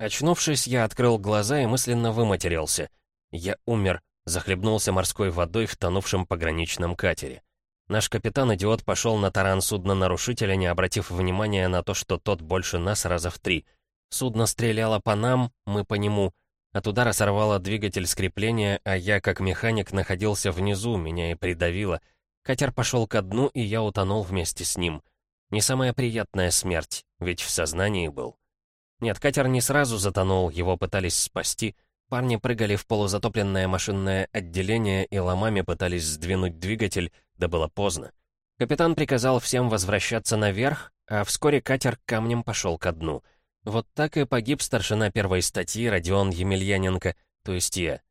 Очнувшись, я открыл глаза и мысленно выматерился. Я умер, захлебнулся морской водой в тонувшем пограничном катере. Наш капитан-идиот пошел на таран судна нарушителя, не обратив внимания на то, что тот больше нас раза в три. Судно стреляло по нам, мы по нему. От удара сорвало двигатель скрепления, а я, как механик, находился внизу, меня и придавило. Катер пошел ко дну, и я утонул вместе с ним. Не самая приятная смерть, ведь в сознании был. Нет, катер не сразу затонул, его пытались спасти. Парни прыгали в полузатопленное машинное отделение и ломами пытались сдвинуть двигатель, да было поздно. Капитан приказал всем возвращаться наверх, а вскоре катер камнем пошел ко дну. Вот так и погиб старшина первой статьи Родион Емельяненко, то есть я.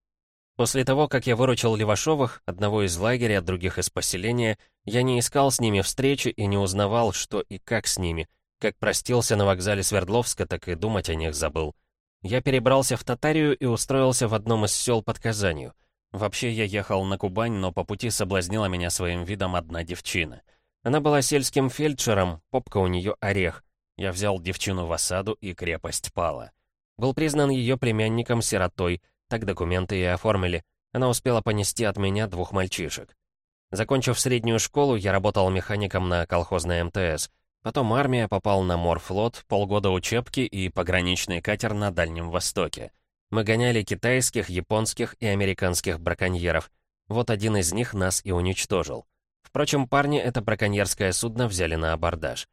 После того, как я выручил Левашовых, одного из лагеря, других из поселения, я не искал с ними встречи и не узнавал, что и как с ними. Как простился на вокзале Свердловска, так и думать о них забыл. Я перебрался в Татарию и устроился в одном из сел под Казанью. Вообще, я ехал на Кубань, но по пути соблазнила меня своим видом одна девчина. Она была сельским фельдшером, попка у нее орех. Я взял девчину в осаду, и крепость пала. Был признан ее племянником-сиротой, так документы и оформили. Она успела понести от меня двух мальчишек. Закончив среднюю школу, я работал механиком на колхозной МТС. Потом армия, попал на морфлот, полгода учебки и пограничный катер на Дальнем Востоке. Мы гоняли китайских, японских и американских браконьеров. Вот один из них нас и уничтожил. Впрочем, парни это браконьерское судно взяли на абордаж.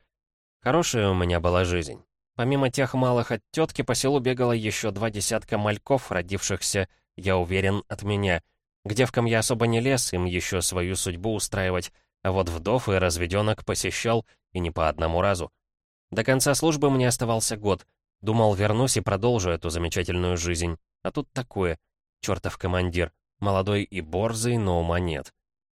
Хорошая у меня была жизнь. Помимо тех малых от тетки, по селу бегало еще два десятка мальков, родившихся, я уверен, от меня. К девкам я особо не лез, им еще свою судьбу устраивать, а вот вдов и разведенок посещал, и не по одному разу. До конца службы мне оставался год. Думал, вернусь и продолжу эту замечательную жизнь. А тут такое. Чертов командир. Молодой и борзый, но ума нет.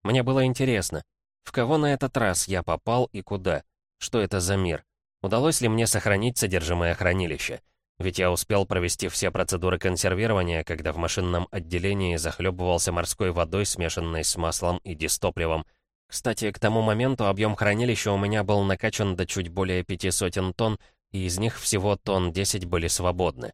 Мне было интересно, в кого на этот раз я попал и куда? Что это за мир? Удалось ли мне сохранить содержимое хранилища? Ведь я успел провести все процедуры консервирования, когда в машинном отделении захлебывался морской водой, смешанной с маслом и дистопливом. Кстати, к тому моменту объем хранилища у меня был накачан до чуть более пяти сотен тонн, и из них всего тонн 10 были свободны.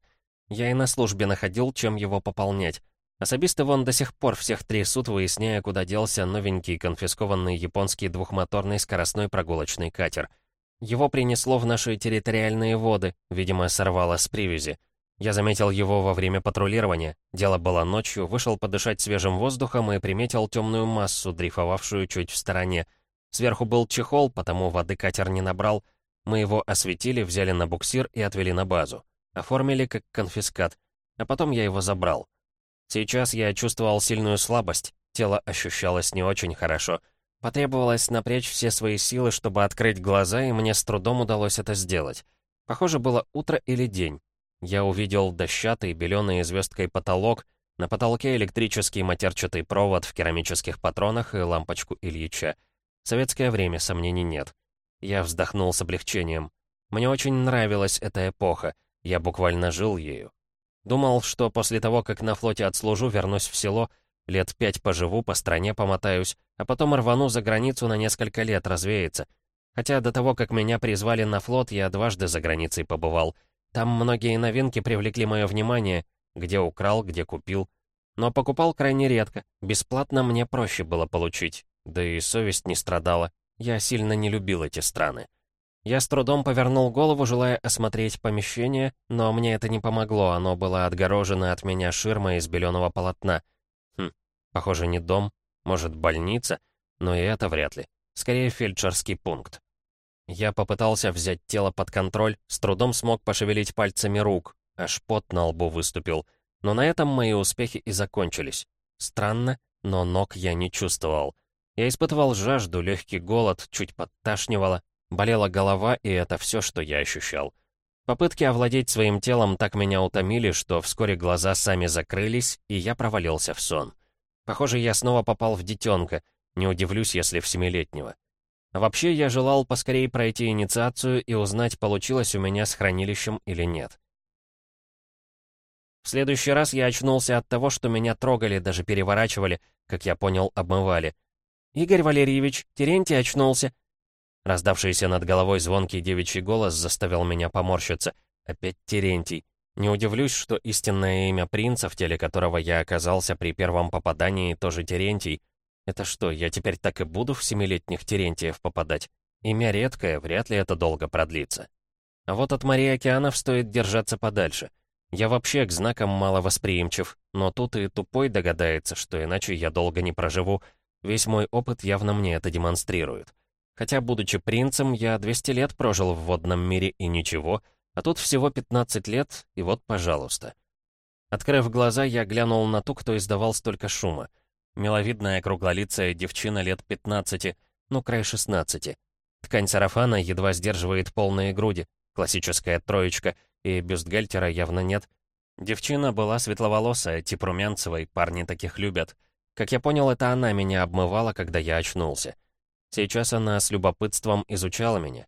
Я и на службе находил, чем его пополнять. Особисты вон до сих пор всех трясут, выясняя, куда делся новенький конфискованный японский двухмоторный скоростной прогулочный катер — его принесло в наши территориальные воды, видимо, сорвало с привязи. Я заметил его во время патрулирования. Дело было ночью, вышел подышать свежим воздухом и приметил темную массу, дрейфовавшую чуть в стороне. Сверху был чехол, потому воды катер не набрал. Мы его осветили, взяли на буксир и отвели на базу. Оформили как конфискат. А потом я его забрал. Сейчас я чувствовал сильную слабость. Тело ощущалось не очень хорошо — Потребовалось напрячь все свои силы, чтобы открыть глаза, и мне с трудом удалось это сделать. Похоже, было утро или день. Я увидел дощатый, беленый звездкой потолок, на потолке электрический матерчатый провод в керамических патронах и лампочку Ильича. Советское время, сомнений нет. Я вздохнул с облегчением. Мне очень нравилась эта эпоха, я буквально жил ею. Думал, что после того, как на флоте отслужу, вернусь в село — Лет пять поживу, по стране помотаюсь, а потом рвану за границу на несколько лет развеяться. Хотя до того, как меня призвали на флот, я дважды за границей побывал. Там многие новинки привлекли мое внимание, где украл, где купил. Но покупал крайне редко, бесплатно мне проще было получить. Да и совесть не страдала, я сильно не любил эти страны. Я с трудом повернул голову, желая осмотреть помещение, но мне это не помогло, оно было отгорожено от меня ширмой из беленого полотна — Похоже, не дом, может, больница, но и это вряд ли. Скорее, фельдшерский пункт. Я попытался взять тело под контроль, с трудом смог пошевелить пальцами рук, аж пот на лбу выступил. Но на этом мои успехи и закончились. Странно, но ног я не чувствовал. Я испытывал жажду, легкий голод, чуть подташнивало, болела голова, и это все, что я ощущал. Попытки овладеть своим телом так меня утомили, что вскоре глаза сами закрылись, и я провалился в сон. Похоже, я снова попал в детенка, не удивлюсь, если в семилетнего. А вообще, я желал поскорее пройти инициацию и узнать, получилось у меня с хранилищем или нет. В следующий раз я очнулся от того, что меня трогали, даже переворачивали, как я понял, обмывали. «Игорь Валерьевич, Терентий очнулся!» Раздавшийся над головой звонкий девичий голос заставил меня поморщиться. Опять Терентий. Не удивлюсь, что истинное имя принца, в теле которого я оказался при первом попадании, тоже Терентий. Это что, я теперь так и буду в семилетних Терентиев попадать? Имя редкое, вряд ли это долго продлится. А вот от Марии Океанов стоит держаться подальше. Я вообще к знакам мало восприимчив, но тут и тупой догадается, что иначе я долго не проживу. Весь мой опыт явно мне это демонстрирует. Хотя, будучи принцем, я 200 лет прожил в водном мире и ничего, а тут всего 15 лет, и вот, пожалуйста. Открыв глаза, я глянул на ту, кто издавал столько шума. Миловидная круглолицая девчина лет 15, ну, край 16. Ткань сарафана едва сдерживает полные груди, классическая троечка, и бюстгальтера явно нет. Девчина была светловолосая, тип Румянцевой, парни таких любят. Как я понял, это она меня обмывала, когда я очнулся. Сейчас она с любопытством изучала меня.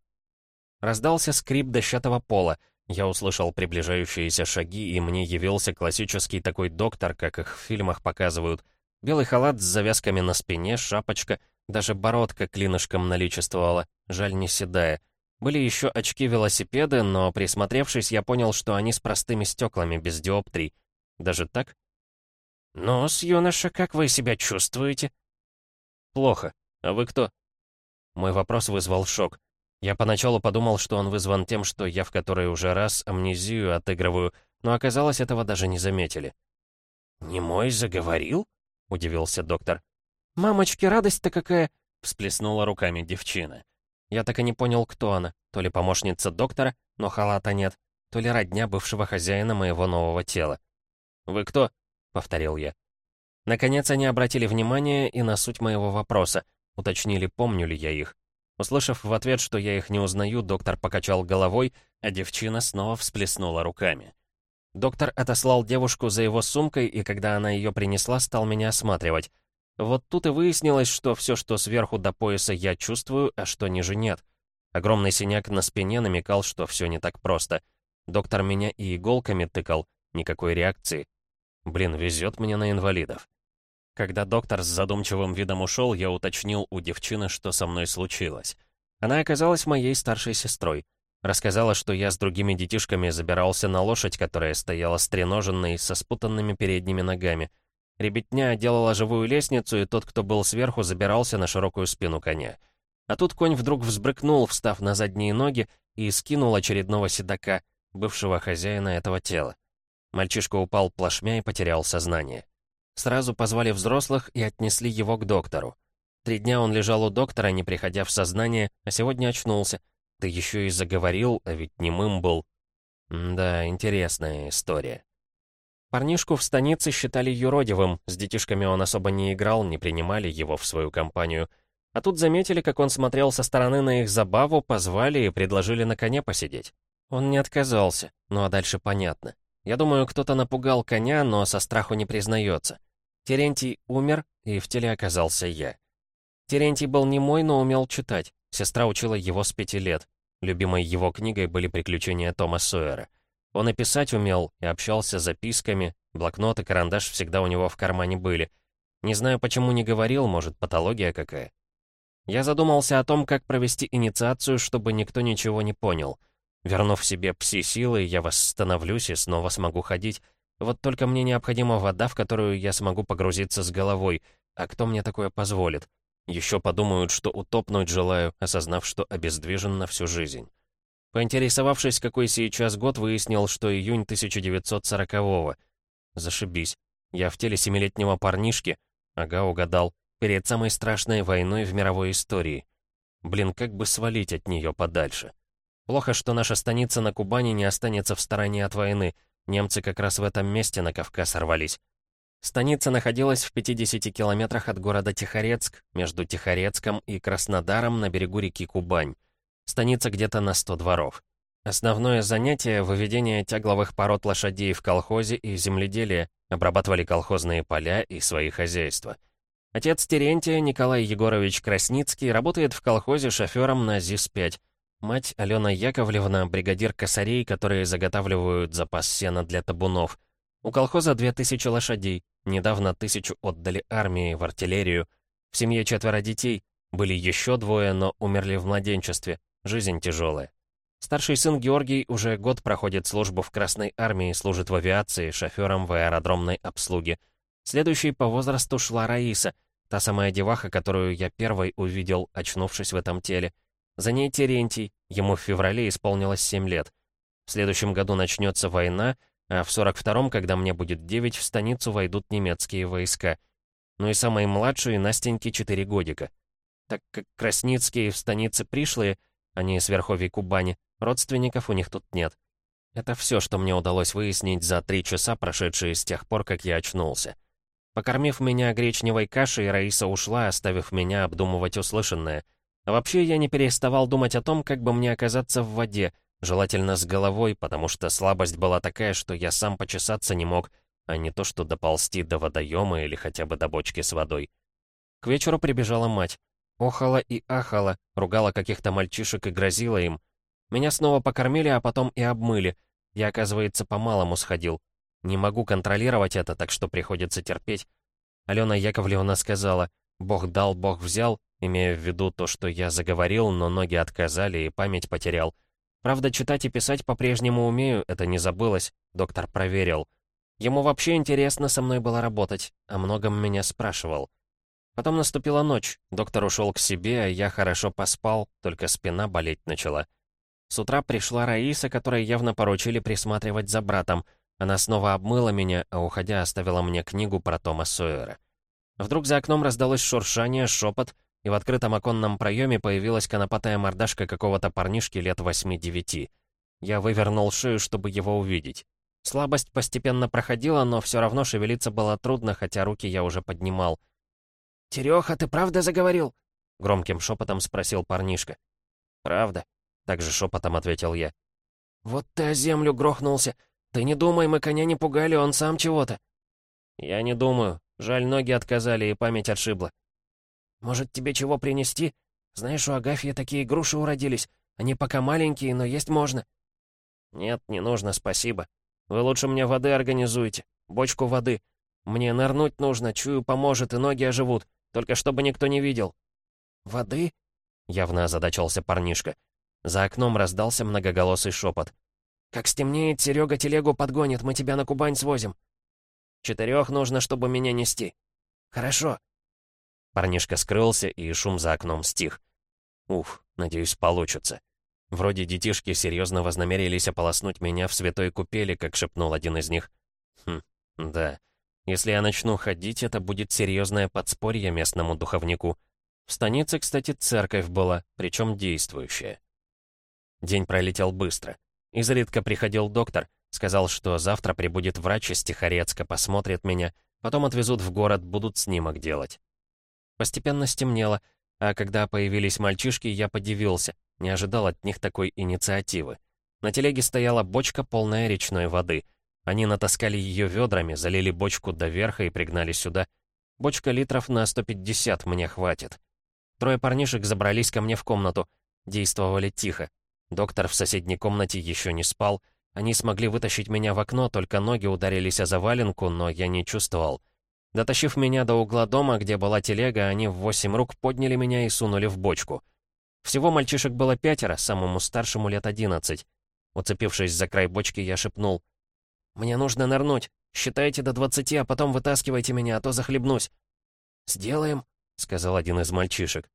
Раздался скрип дощатого пола. Я услышал приближающиеся шаги, и мне явился классический такой доктор, как их в фильмах показывают. Белый халат с завязками на спине, шапочка, даже бородка клинышком наличествовала, жаль не седая. Были еще очки-велосипеды, но присмотревшись, я понял, что они с простыми стеклами, без диоптрий. Даже так? «Ну-с, юноша, как вы себя чувствуете?» «Плохо. А вы кто?» Мой вопрос вызвал шок. Я поначалу подумал, что он вызван тем, что я в который уже раз амнезию отыгрываю, но оказалось, этого даже не заметили. «Не мой заговорил?» — удивился доктор. «Мамочки, радость-то какая!» — всплеснула руками девчина. Я так и не понял, кто она. То ли помощница доктора, но халата нет, то ли родня бывшего хозяина моего нового тела. «Вы кто?» — повторил я. Наконец они обратили внимание и на суть моего вопроса. Уточнили, помню ли я их. Услышав в ответ, что я их не узнаю, доктор покачал головой, а девчина снова всплеснула руками. Доктор отослал девушку за его сумкой, и когда она ее принесла, стал меня осматривать. Вот тут и выяснилось, что все, что сверху до пояса, я чувствую, а что ниже нет. Огромный синяк на спине намекал, что все не так просто. Доктор меня и иголками тыкал, никакой реакции. Блин, везет мне на инвалидов. Когда доктор с задумчивым видом ушел, я уточнил у девчины, что со мной случилось. Она оказалась моей старшей сестрой. Рассказала, что я с другими детишками забирался на лошадь, которая стояла стреноженной, со спутанными передними ногами. Ребятня делала живую лестницу, и тот, кто был сверху, забирался на широкую спину коня. А тут конь вдруг взбрыкнул, встав на задние ноги, и скинул очередного седока, бывшего хозяина этого тела. Мальчишка упал плашмя и потерял сознание. Сразу позвали взрослых и отнесли его к доктору. Три дня он лежал у доктора, не приходя в сознание, а сегодня очнулся. Да еще и заговорил, а ведь немым был. Да, интересная история. Парнишку в станице считали юродивым, с детишками он особо не играл, не принимали его в свою компанию. А тут заметили, как он смотрел со стороны на их забаву, позвали и предложили на коне посидеть. Он не отказался, ну а дальше понятно. Я думаю, кто-то напугал коня, но со страху не признается. Терентий умер, и в теле оказался я. Терентий был не мой, но умел читать. Сестра учила его с пяти лет. Любимой его книгой были «Приключения Тома Сойера». Он и писать умел, и общался записками, блокнот и карандаш всегда у него в кармане были. Не знаю, почему не говорил, может, патология какая. Я задумался о том, как провести инициацию, чтобы никто ничего не понял — Вернув себе пси-силы, я восстановлюсь и снова смогу ходить. Вот только мне необходима вода, в которую я смогу погрузиться с головой. А кто мне такое позволит? Еще подумают, что утопнуть желаю, осознав, что обездвижен на всю жизнь. Поинтересовавшись, какой сейчас год, выяснил, что июнь 1940-го. Зашибись. Я в теле семилетнего парнишки. Ага, угадал. Перед самой страшной войной в мировой истории. Блин, как бы свалить от нее подальше. Плохо, что наша станица на Кубани не останется в стороне от войны. Немцы как раз в этом месте на Кавказ рвались. Станица находилась в 50 километрах от города Тихорецк, между Тихорецком и Краснодаром на берегу реки Кубань. Станица где-то на 100 дворов. Основное занятие — выведение тягловых пород лошадей в колхозе и земледелие, обрабатывали колхозные поля и свои хозяйства. Отец Терентия, Николай Егорович Красницкий, работает в колхозе шофером на ЗИС-5. Мать Алена Яковлевна, бригадир косарей, которые заготавливают запас сена для табунов. У колхоза две тысячи лошадей. Недавно тысячу отдали армии, в артиллерию. В семье четверо детей. Были еще двое, но умерли в младенчестве. Жизнь тяжелая. Старший сын Георгий уже год проходит службу в Красной армии, служит в авиации, шофером в аэродромной обслуге. Следующей по возрасту шла Раиса, та самая деваха, которую я первой увидел, очнувшись в этом теле. За ней Терентий, ему в феврале исполнилось 7 лет. В следующем году начнется война, а в 42-м, когда мне будет 9, в станицу войдут немецкие войска. Ну и самой младшей Настеньке 4 годика. Так как Красницкие в станице пришлые, они с верховья Кубани, родственников у них тут нет. Это все, что мне удалось выяснить за три часа, прошедшие с тех пор, как я очнулся. Покормив меня гречневой кашей, Раиса ушла, оставив меня обдумывать услышанное. А вообще я не переставал думать о том, как бы мне оказаться в воде, желательно с головой, потому что слабость была такая, что я сам почесаться не мог, а не то что доползти до водоема или хотя бы до бочки с водой. К вечеру прибежала мать. Охала и ахала, ругала каких-то мальчишек и грозила им. Меня снова покормили, а потом и обмыли. Я, оказывается, по-малому сходил. Не могу контролировать это, так что приходится терпеть. Алена Яковлевна сказала, «Бог дал, Бог взял», имея в виду то, что я заговорил, но ноги отказали и память потерял. Правда, читать и писать по-прежнему умею, это не забылось, доктор проверил. Ему вообще интересно со мной было работать, о многом меня спрашивал. Потом наступила ночь, доктор ушел к себе, а я хорошо поспал, только спина болеть начала. С утра пришла Раиса, которой явно поручили присматривать за братом. Она снова обмыла меня, а уходя оставила мне книгу про Тома Сойера. Вдруг за окном раздалось шуршание, шепот, и в открытом оконном проеме появилась конопатая мордашка какого-то парнишки лет восьми-девяти. Я вывернул шею, чтобы его увидеть. Слабость постепенно проходила, но все равно шевелиться было трудно, хотя руки я уже поднимал — «Тереха, ты правда заговорил?» — громким шепотом спросил парнишка. «Правда», — также шепотом ответил я. «Вот ты о землю грохнулся. Ты не думай, мы коня не пугали, он сам чего-то». «Я не думаю. Жаль, ноги отказали и память отшибла». «Может, тебе чего принести? Знаешь, у Агафьи такие груши уродились. Они пока маленькие, но есть можно». «Нет, не нужно, спасибо. Вы лучше мне воды организуйте. Бочку воды. Мне нырнуть нужно, чую, поможет, и ноги оживут. Только чтобы никто не видел». «Воды?» — явно озадачился парнишка. За окном раздался многоголосый шепот. «Как стемнеет, Серега телегу подгонит, мы тебя на Кубань свозим». «Четырех нужно, чтобы меня нести». «Хорошо». Парнишка скрылся, и шум за окном стих. Уф, надеюсь, получится. Вроде детишки серьезно вознамерились ополоснуть меня в святой купели, как шепнул один из них. Хм, да. Если я начну ходить, это будет серьезное подспорье местному духовнику. В станице, кстати, церковь была, причем действующая. День пролетел быстро. Изредка приходил доктор, сказал, что завтра прибудет врач из Тихорецка, посмотрит меня, потом отвезут в город, будут снимок делать. Постепенно стемнело, а когда появились мальчишки, я подивился, не ожидал от них такой инициативы. На телеге стояла бочка, полная речной воды — они натаскали ее ведрами, залили бочку до верха и пригнали сюда. Бочка литров на 150 мне хватит. Трое парнишек забрались ко мне в комнату. Действовали тихо. Доктор в соседней комнате еще не спал. Они смогли вытащить меня в окно, только ноги ударились о заваленку, но я не чувствовал. Дотащив меня до угла дома, где была телега, они в восемь рук подняли меня и сунули в бочку. Всего мальчишек было пятеро, самому старшему лет одиннадцать. Уцепившись за край бочки, я шепнул — «Мне нужно нырнуть. Считайте до двадцати, а потом вытаскивайте меня, а то захлебнусь». «Сделаем», — сказал один из мальчишек.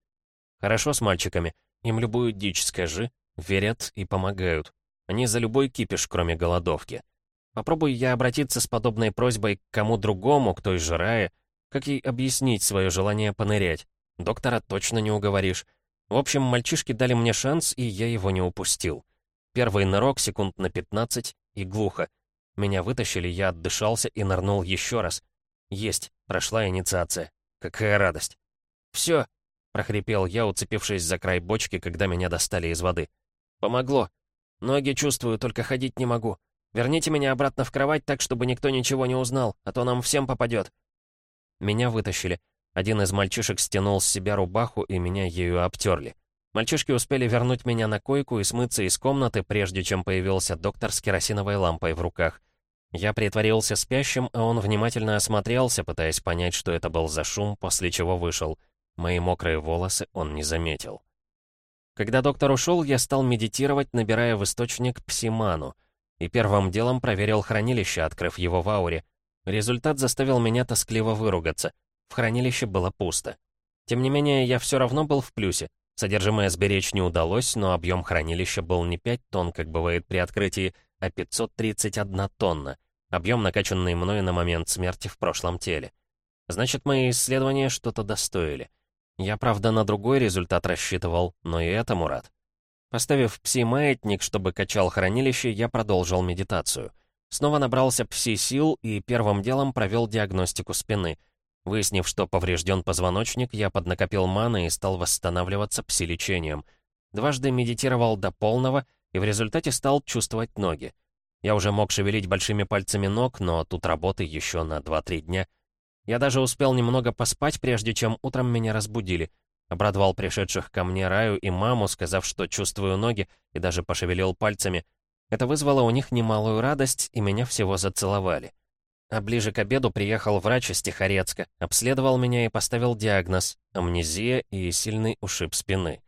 «Хорошо с мальчиками. Им любую дичь скажи, верят и помогают. Они за любой кипиш, кроме голодовки. Попробую я обратиться с подобной просьбой к кому другому, к той же Рае, как ей объяснить свое желание понырять. Доктора точно не уговоришь. В общем, мальчишки дали мне шанс, и я его не упустил. Первый нырок секунд на 15 и глухо. Меня вытащили, я отдышался и нырнул еще раз. Есть, прошла инициация. Какая радость. «Все!» — прохрипел я, уцепившись за край бочки, когда меня достали из воды. «Помогло. Ноги чувствую, только ходить не могу. Верните меня обратно в кровать так, чтобы никто ничего не узнал, а то нам всем попадет». Меня вытащили. Один из мальчишек стянул с себя рубаху, и меня ею обтерли. Мальчишки успели вернуть меня на койку и смыться из комнаты, прежде чем появился доктор с керосиновой лампой в руках. Я притворился спящим, а он внимательно осмотрелся, пытаясь понять, что это был за шум, после чего вышел. Мои мокрые волосы он не заметил. Когда доктор ушел, я стал медитировать, набирая в источник псиману. И первым делом проверил хранилище, открыв его в ауре. Результат заставил меня тоскливо выругаться. В хранилище было пусто. Тем не менее, я все равно был в плюсе. Содержимое сберечь не удалось, но объем хранилища был не 5 тонн, как бывает при открытии, а 531 тонна. Объем, накачанный мною на момент смерти в прошлом теле. Значит, мои исследования что-то достоили. Я, правда, на другой результат рассчитывал, но и этому рад. Поставив пси-маятник, чтобы качал хранилище, я продолжил медитацию. Снова набрался пси-сил и первым делом провел диагностику спины. Выяснив, что поврежден позвоночник, я поднакопил маны и стал восстанавливаться пси-лечением. Дважды медитировал до полного и в результате стал чувствовать ноги. Я уже мог шевелить большими пальцами ног, но тут работы еще на 2-3 дня. Я даже успел немного поспать, прежде чем утром меня разбудили. Обрадовал пришедших ко мне Раю и маму, сказав, что чувствую ноги, и даже пошевелил пальцами. Это вызвало у них немалую радость, и меня всего зацеловали. А ближе к обеду приехал врач из Тихорецка, обследовал меня и поставил диагноз — амнезия и сильный ушиб спины.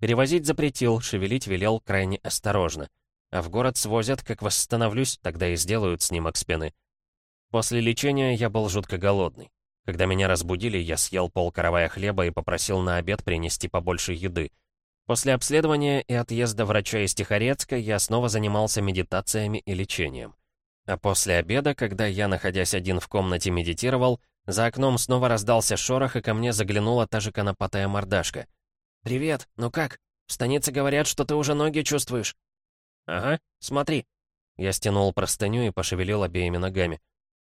Перевозить запретил, шевелить велел крайне осторожно. А в город свозят, как восстановлюсь, тогда и сделают снимок спины. После лечения я был жутко голодный. Когда меня разбудили, я съел пол каравая хлеба и попросил на обед принести побольше еды. После обследования и отъезда врача из Тихорецка я снова занимался медитациями и лечением. А после обеда, когда я, находясь один в комнате, медитировал, за окном снова раздался шорох, и ко мне заглянула та же конопатая мордашка. «Привет, ну как? В станице говорят, что ты уже ноги чувствуешь». «Ага, смотри». Я стянул простыню и пошевелил обеими ногами.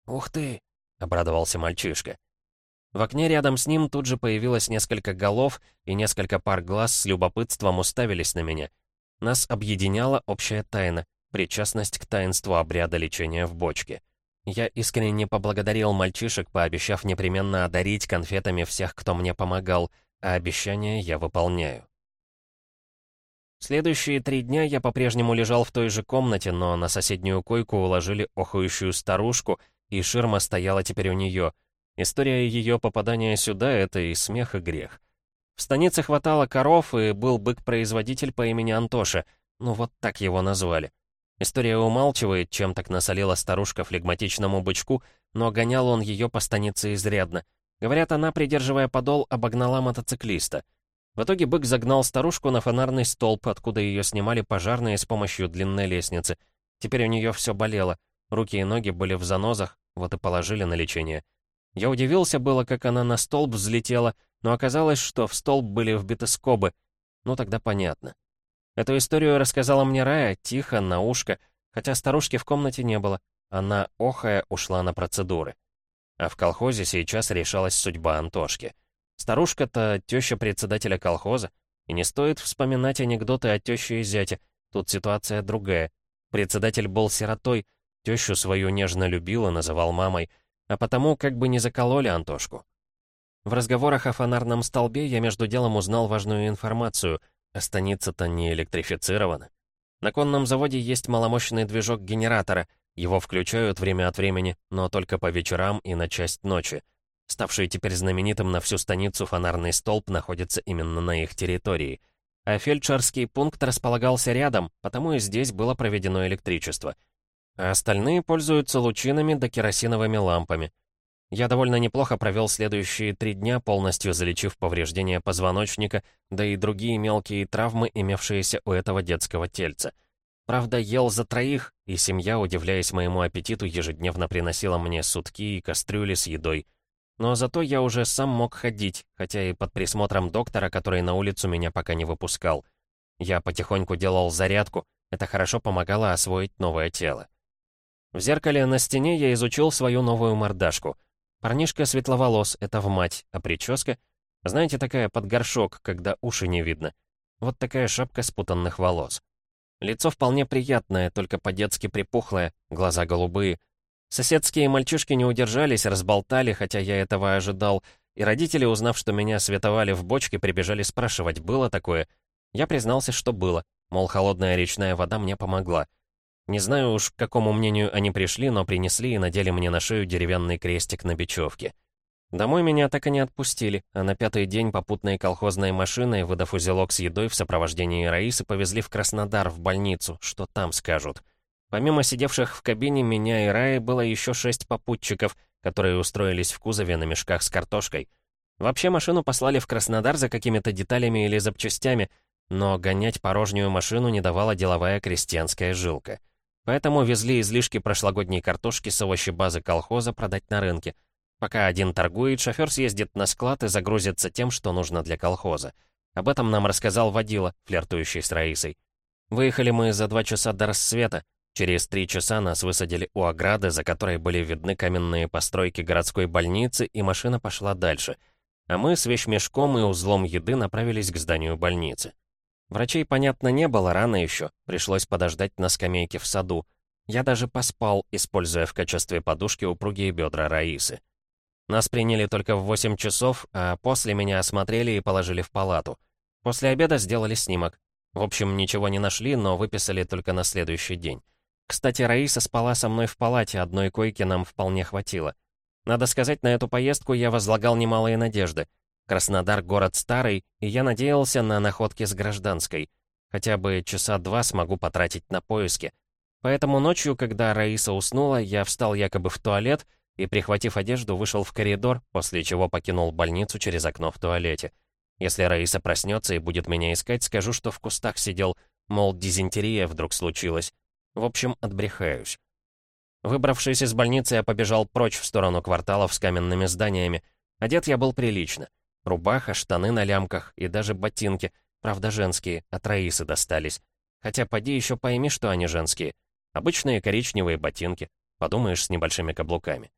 «Ух ты!» — обрадовался мальчишка. В окне рядом с ним тут же появилось несколько голов, и несколько пар глаз с любопытством уставились на меня. Нас объединяла общая тайна — причастность к таинству обряда лечения в бочке. Я искренне поблагодарил мальчишек, пообещав непременно одарить конфетами всех, кто мне помогал, а обещание я выполняю. Следующие три дня я по-прежнему лежал в той же комнате, но на соседнюю койку уложили охающую старушку, и ширма стояла теперь у нее. История ее попадания сюда — это и смех, и грех. В станице хватало коров, и был бык-производитель по имени Антоша, ну вот так его назвали. История умалчивает, чем так насолила старушка флегматичному бычку, но гонял он ее по станице изрядно. Говорят, она, придерживая подол, обогнала мотоциклиста. В итоге бык загнал старушку на фонарный столб, откуда ее снимали пожарные с помощью длинной лестницы. Теперь у нее все болело. Руки и ноги были в занозах, вот и положили на лечение. Я удивился было, как она на столб взлетела, но оказалось, что в столб были вбиты скобы. Ну тогда понятно. Эту историю рассказала мне Рая, тихо, на ушко, хотя старушки в комнате не было. Она, охая, ушла на процедуры. А в колхозе сейчас решалась судьба Антошки. Старушка-то теща председателя колхоза, и не стоит вспоминать анекдоты о теще и зяте, тут ситуация другая. Председатель был сиротой, тещу свою нежно любил и называл мамой, а потому как бы не закололи Антошку. В разговорах о фонарном столбе я между делом узнал важную информацию, а станица-то не электрифицирована. На конном заводе есть маломощный движок генератора, его включают время от времени, но только по вечерам и на часть ночи. Ставший теперь знаменитым на всю станицу фонарный столб находится именно на их территории. А фельдшерский пункт располагался рядом, потому и здесь было проведено электричество. А остальные пользуются лучинами да керосиновыми лампами. Я довольно неплохо провел следующие три дня, полностью залечив повреждения позвоночника, да и другие мелкие травмы, имевшиеся у этого детского тельца. Правда, ел за троих, и семья, удивляясь моему аппетиту, ежедневно приносила мне сутки и кастрюли с едой. Но зато я уже сам мог ходить, хотя и под присмотром доктора, который на улицу меня пока не выпускал. Я потихоньку делал зарядку, это хорошо помогало освоить новое тело. В зеркале на стене я изучил свою новую мордашку. Парнишка светловолос, это в мать, а прическа... Знаете, такая под горшок, когда уши не видно. Вот такая шапка спутанных волос. Лицо вполне приятное, только по-детски припухлое, глаза голубые — Соседские мальчишки не удержались, разболтали, хотя я этого ожидал, и родители, узнав, что меня световали в бочке, прибежали спрашивать, было такое. Я признался, что было, мол, холодная речная вода мне помогла. Не знаю уж, к какому мнению они пришли, но принесли и надели мне на шею деревянный крестик на бечевке. Домой меня так и не отпустили, а на пятый день попутной колхозной машиной, выдав узелок с едой в сопровождении Раисы, повезли в Краснодар, в больницу, что там скажут. Помимо сидевших в кабине меня и Раи было еще шесть попутчиков, которые устроились в кузове на мешках с картошкой. Вообще машину послали в Краснодар за какими-то деталями или запчастями, но гонять порожнюю машину не давала деловая крестьянская жилка. Поэтому везли излишки прошлогодней картошки с овощебазы колхоза продать на рынке. Пока один торгует, шофер съездит на склад и загрузится тем, что нужно для колхоза. Об этом нам рассказал водила, флиртующий с Раисой. Выехали мы за два часа до рассвета. Через три часа нас высадили у ограды, за которой были видны каменные постройки городской больницы, и машина пошла дальше. А мы с вещмешком и узлом еды направились к зданию больницы. Врачей, понятно, не было, рано еще. Пришлось подождать на скамейке в саду. Я даже поспал, используя в качестве подушки упругие бедра Раисы. Нас приняли только в 8 часов, а после меня осмотрели и положили в палату. После обеда сделали снимок. В общем, ничего не нашли, но выписали только на следующий день. Кстати, Раиса спала со мной в палате, одной койки нам вполне хватило. Надо сказать, на эту поездку я возлагал немалые надежды. Краснодар — город старый, и я надеялся на находки с гражданской. Хотя бы часа два смогу потратить на поиски. Поэтому ночью, когда Раиса уснула, я встал якобы в туалет и, прихватив одежду, вышел в коридор, после чего покинул больницу через окно в туалете. Если Раиса проснется и будет меня искать, скажу, что в кустах сидел, мол, дизентерия вдруг случилась. В общем, отбрехаюсь. Выбравшись из больницы, я побежал прочь в сторону кварталов с каменными зданиями. Одет я был прилично. Рубаха, штаны на лямках и даже ботинки, правда женские, от Раисы достались. Хотя поди еще пойми, что они женские. Обычные коричневые ботинки, подумаешь, с небольшими каблуками.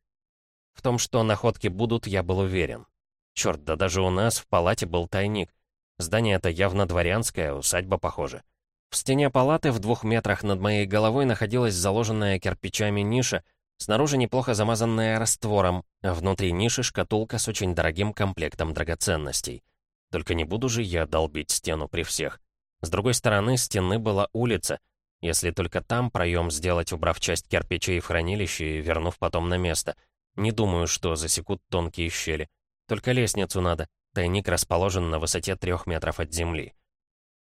В том, что находки будут, я был уверен. Черт, да даже у нас в палате был тайник. Здание это явно дворянское, усадьба похоже. В стене палаты в двух метрах над моей головой находилась заложенная кирпичами ниша, Снаружи неплохо замазанная раствором, а внутри ниши шкатулка с очень дорогим комплектом драгоценностей. Только не буду же я долбить стену при всех. С другой стороны стены была улица. Если только там проем сделать, убрав часть кирпичей в хранилище и вернув потом на место. Не думаю, что засекут тонкие щели. Только лестницу надо. Тайник расположен на высоте трех метров от земли.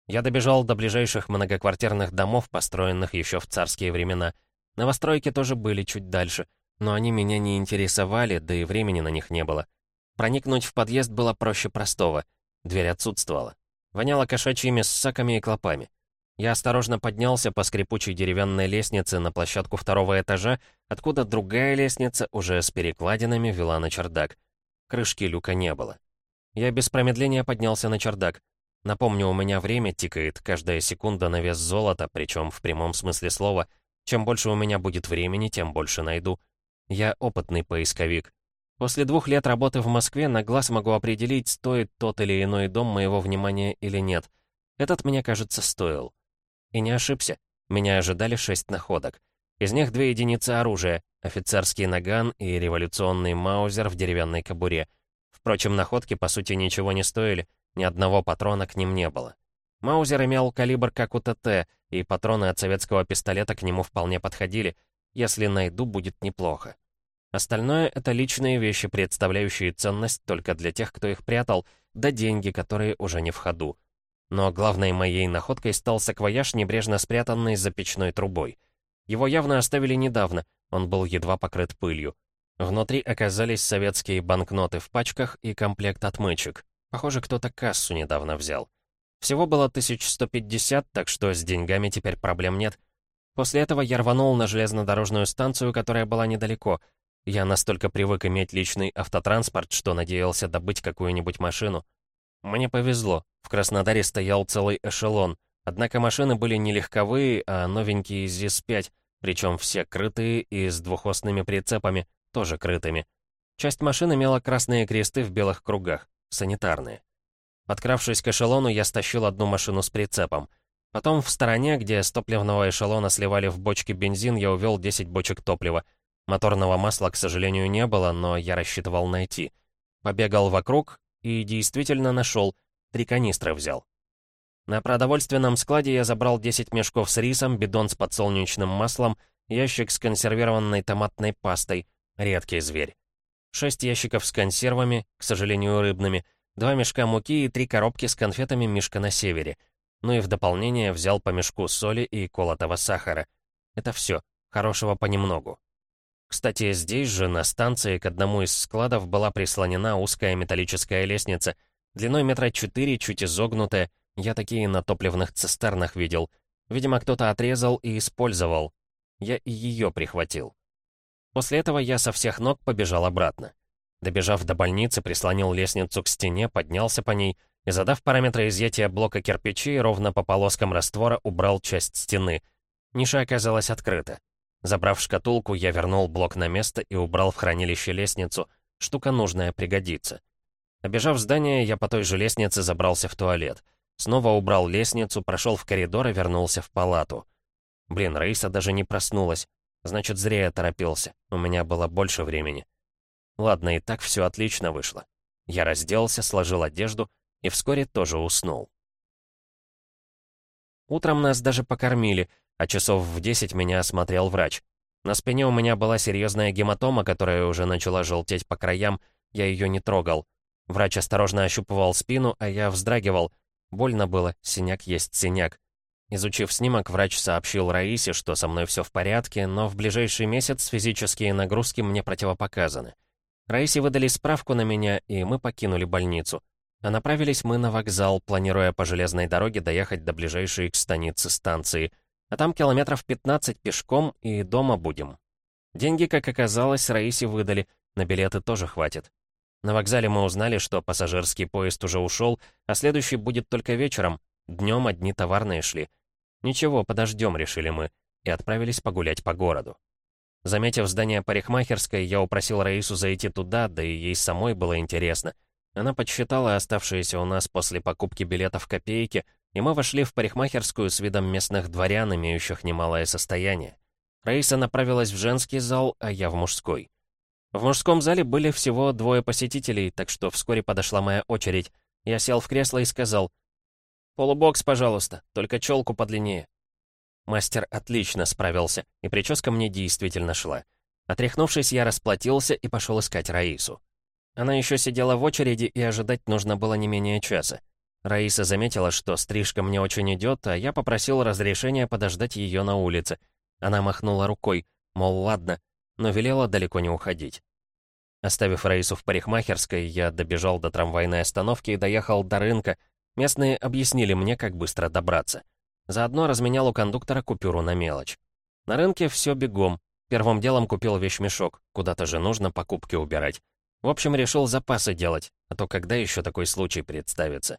Я добежал до ближайших многоквартирных домов, построенных еще в царские времена — Новостройки тоже были чуть дальше, но они меня не интересовали, да и времени на них не было. Проникнуть в подъезд было проще простого. Дверь отсутствовала. Воняло кошачьими ссаками и клопами. Я осторожно поднялся по скрипучей деревянной лестнице на площадку второго этажа, откуда другая лестница уже с перекладинами вела на чердак. Крышки люка не было. Я без промедления поднялся на чердак. Напомню, у меня время тикает, каждая секунда на вес золота, причем в прямом смысле слова — чем больше у меня будет времени, тем больше найду. Я опытный поисковик. После двух лет работы в Москве на глаз могу определить, стоит тот или иной дом моего внимания или нет. Этот, мне кажется, стоил. И не ошибся. Меня ожидали шесть находок. Из них две единицы оружия, офицерский наган и революционный маузер в деревянной кобуре. Впрочем, находки, по сути, ничего не стоили, ни одного патрона к ним не было. Маузер имел калибр как у ТТ, и патроны от советского пистолета к нему вполне подходили. Если найду, будет неплохо. Остальное — это личные вещи, представляющие ценность только для тех, кто их прятал, да деньги, которые уже не в ходу. Но главной моей находкой стал саквояж, небрежно спрятанный за печной трубой. Его явно оставили недавно, он был едва покрыт пылью. Внутри оказались советские банкноты в пачках и комплект отмычек. Похоже, кто-то кассу недавно взял. Всего было 1150, так что с деньгами теперь проблем нет. После этого я рванул на железнодорожную станцию, которая была недалеко. Я настолько привык иметь личный автотранспорт, что надеялся добыть какую-нибудь машину. Мне повезло. В Краснодаре стоял целый эшелон. Однако машины были не легковые, а новенькие ЗИС-5, причем все крытые и с двухосными прицепами, тоже крытыми. Часть машин имела красные кресты в белых кругах, санитарные. Подкравшись к эшелону, я стащил одну машину с прицепом. Потом в стороне, где с топливного эшелона сливали в бочки бензин, я увел 10 бочек топлива. Моторного масла, к сожалению, не было, но я рассчитывал найти. Побегал вокруг и действительно нашел. Три канистры взял. На продовольственном складе я забрал 10 мешков с рисом, бидон с подсолнечным маслом, ящик с консервированной томатной пастой. Редкий зверь. шесть ящиков с консервами, к сожалению, рыбными, два мешка муки и три коробки с конфетами «Мишка на севере». Ну и в дополнение взял по мешку соли и колотого сахара. Это все, хорошего понемногу. Кстати, здесь же, на станции, к одному из складов была прислонена узкая металлическая лестница, длиной метра четыре, чуть изогнутая, я такие на топливных цистернах видел. Видимо, кто-то отрезал и использовал. Я и ее прихватил. После этого я со всех ног побежал обратно. Добежав до больницы, прислонил лестницу к стене, поднялся по ней и, задав параметры изъятия блока кирпичей, ровно по полоскам раствора убрал часть стены. Ниша оказалась открыта. Забрав шкатулку, я вернул блок на место и убрал в хранилище лестницу. Штука нужная пригодится. Обежав здание, я по той же лестнице забрался в туалет. Снова убрал лестницу, прошел в коридор и вернулся в палату. Блин, Раиса даже не проснулась. Значит, зря я торопился. У меня было больше времени. Ладно, и так все отлично вышло. Я разделся, сложил одежду и вскоре тоже уснул. Утром нас даже покормили, а часов в 10 меня осмотрел врач. На спине у меня была серьезная гематома, которая уже начала желтеть по краям, я ее не трогал. Врач осторожно ощупывал спину, а я вздрагивал. Больно было, синяк есть синяк. Изучив снимок, врач сообщил Раисе, что со мной все в порядке, но в ближайший месяц физические нагрузки мне противопоказаны. Раисе выдали справку на меня, и мы покинули больницу. А направились мы на вокзал, планируя по железной дороге доехать до ближайшей к станице станции. А там километров 15 пешком, и дома будем. Деньги, как оказалось, Раисе выдали, на билеты тоже хватит. На вокзале мы узнали, что пассажирский поезд уже ушел, а следующий будет только вечером. Днем одни товарные шли. Ничего, подождем, решили мы, и отправились погулять по городу. Заметив здание парикмахерской, я упросил Раису зайти туда, да и ей самой было интересно. Она подсчитала оставшиеся у нас после покупки билетов копейки, и мы вошли в парикмахерскую с видом местных дворян, имеющих немалое состояние. Раиса направилась в женский зал, а я в мужской. В мужском зале были всего двое посетителей, так что вскоре подошла моя очередь. Я сел в кресло и сказал, «Полубокс, пожалуйста, только челку подлиннее». Мастер отлично справился, и прическа мне действительно шла. Отряхнувшись, я расплатился и пошел искать Раису. Она еще сидела в очереди, и ожидать нужно было не менее часа. Раиса заметила, что стрижка мне очень идет, а я попросил разрешения подождать ее на улице. Она махнула рукой, мол, ладно, но велела далеко не уходить. Оставив Раису в парикмахерской, я добежал до трамвайной остановки и доехал до рынка. Местные объяснили мне, как быстро добраться. Заодно разменял у кондуктора купюру на мелочь. На рынке все бегом. Первым делом купил вещмешок. Куда-то же нужно покупки убирать. В общем, решил запасы делать, а то когда еще такой случай представится.